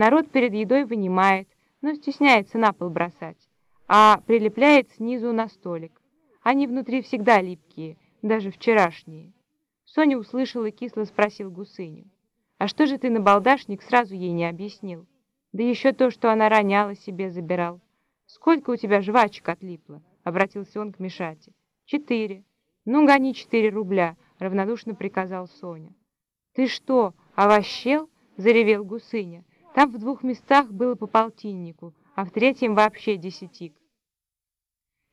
Народ перед едой вынимает, но стесняется на пол бросать, а прилепляет снизу на столик. Они внутри всегда липкие, даже вчерашние. Соня услышала и кисло спросил Гусыню. «А что же ты, на балдашник сразу ей не объяснил? Да еще то, что она роняла, себе забирал. Сколько у тебя жвачек отлипло?» — обратился он к Мишате. «Четыре». «Ну, гони четыре рубля», — равнодушно приказал Соня. «Ты что, овощел?» — заревел Гусыня. «Там в двух местах было по полтиннику, а в третьем вообще десятик».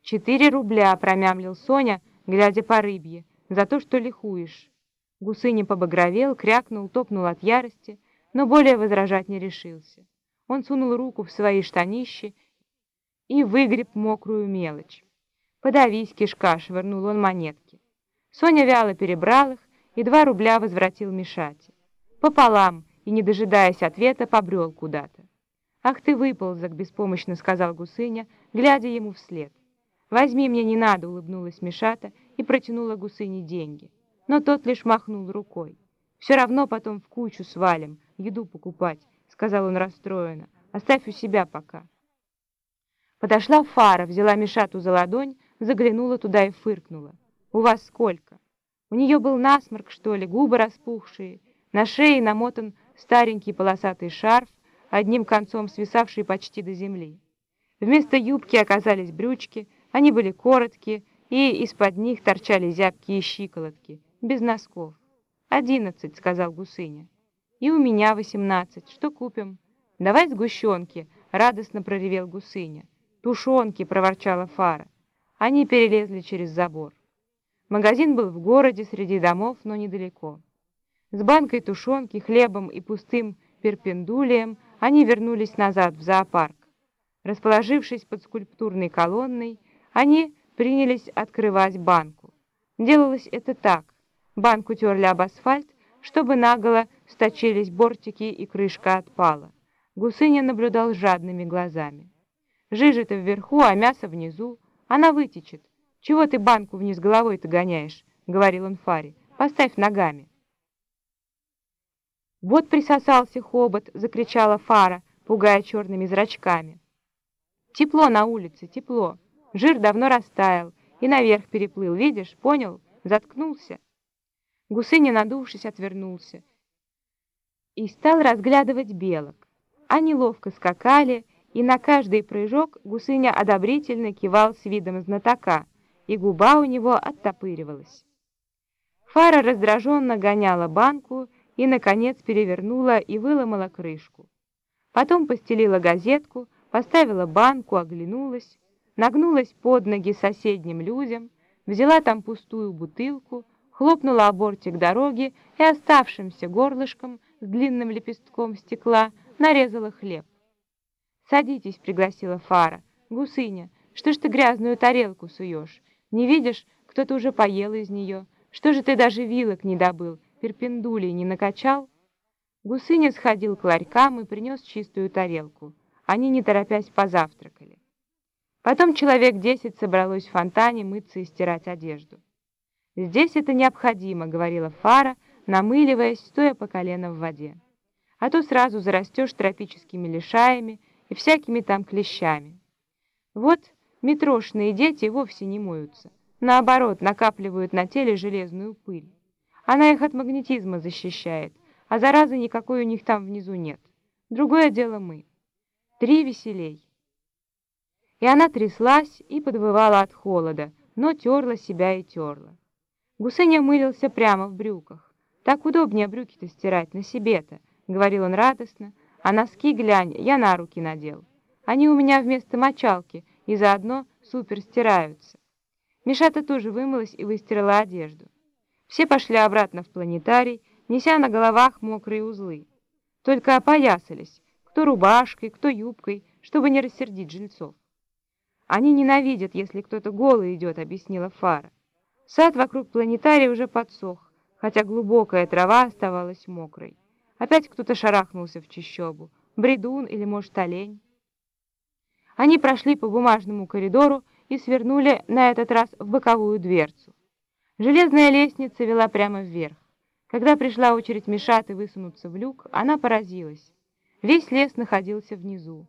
«Четыре рубля», — промямлил Соня, глядя по рыбье, — «за то, что лихуешь». Гусыня побагровел, крякнул, топнул от ярости, но более возражать не решился. Он сунул руку в свои штанищи и выгреб мокрую мелочь. «Подавись, кишка!» — швырнул он монетки. Соня вяло перебрал их и два рубля возвратил Мишате. Пополам, и, не дожидаясь ответа, побрел куда-то. «Ах ты, выползок!» — беспомощно сказал Гусыня, глядя ему вслед. «Возьми, мне не надо!» — улыбнулась Мишата и протянула Гусыне деньги. Но тот лишь махнул рукой. «Все равно потом в кучу свалим, еду покупать», — сказал он расстроенно. «Оставь у себя пока». Подошла Фара, взяла Мишату за ладонь, заглянула туда и фыркнула. «У вас сколько?» У нее был насморк, что ли, губы распухшие, на шее намотан старенький полосатый шарф, одним концом свисавший почти до земли. Вместо юбки оказались брючки, они были короткие, и из-под них торчали зябкие щиколотки, без носков. «Одиннадцать», — сказал Гусыня. «И у меня восемнадцать. Что купим?» «Давай сгущенки», — радостно проревел Гусыня. «Тушенки», — проворчала Фара. Они перелезли через забор. Магазин был в городе, среди домов, но недалеко. С банкой тушенки, хлебом и пустым перпендулием они вернулись назад в зоопарк. Расположившись под скульптурной колонной, они принялись открывать банку. Делалось это так. Банку терли об асфальт, чтобы наголо сточились бортики и крышка отпала. Гусыня наблюдал жадными глазами. Жижа-то вверху, а мясо внизу. Она вытечет. Чего ты банку вниз головой-то гоняешь? — говорил он Фаре. Поставь ногами. Вот присосался хобот, — закричала Фара, пугая черными зрачками. Тепло на улице, тепло. Жир давно растаял и наверх переплыл. Видишь, понял? Заткнулся. Гусыня, надувшись, отвернулся и стал разглядывать белок. Они ловко скакали, и на каждый прыжок Гусыня одобрительно кивал с видом знатока, и губа у него оттопыривалась. Фара раздраженно гоняла банку и, наконец, перевернула и выломала крышку. Потом постелила газетку, поставила банку, оглянулась, нагнулась под ноги соседним людям, взяла там пустую бутылку, хлопнула о бортик дороги и оставшимся горлышком с длинным лепестком стекла нарезала хлеб. «Садитесь», — пригласила Фара. «Гусыня, что ж ты грязную тарелку суешь? Не видишь, кто-то уже поел из нее? Что же ты даже вилок не добыл, перпендулей не накачал?» Гусыня сходил к ларькам и принес чистую тарелку. Они, не торопясь, позавтракали. Потом человек десять собралось в фонтане мыться и стирать одежду. «Здесь это необходимо», — говорила Фара, намыливаясь, стоя по колено в воде. «А то сразу зарастешь тропическими лишаями и всякими там клещами. Вот метрошные дети вовсе не моются, наоборот, накапливают на теле железную пыль. Она их от магнетизма защищает, а заразы никакой у них там внизу нет. Другое дело мы. Три веселей». И она тряслась и подвывала от холода, но терла себя и терла. Гусыня мылился прямо в брюках. «Так удобнее брюки-то стирать, на себе-то», — говорил он радостно. «А носки, глянь, я на руки надел. Они у меня вместо мочалки и заодно супер стираются». Мишата тоже вымылась и выстирала одежду. Все пошли обратно в планетарий, неся на головах мокрые узлы. Только опоясались, кто рубашкой, кто юбкой, чтобы не рассердить жильцов. Они ненавидят, если кто-то голый идет, объяснила Фара. Сад вокруг планетария уже подсох, хотя глубокая трава оставалась мокрой. Опять кто-то шарахнулся в чащобу. Бредун или, может, олень. Они прошли по бумажному коридору и свернули на этот раз в боковую дверцу. Железная лестница вела прямо вверх. Когда пришла очередь Мишаты высунуться в люк, она поразилась. Весь лес находился внизу.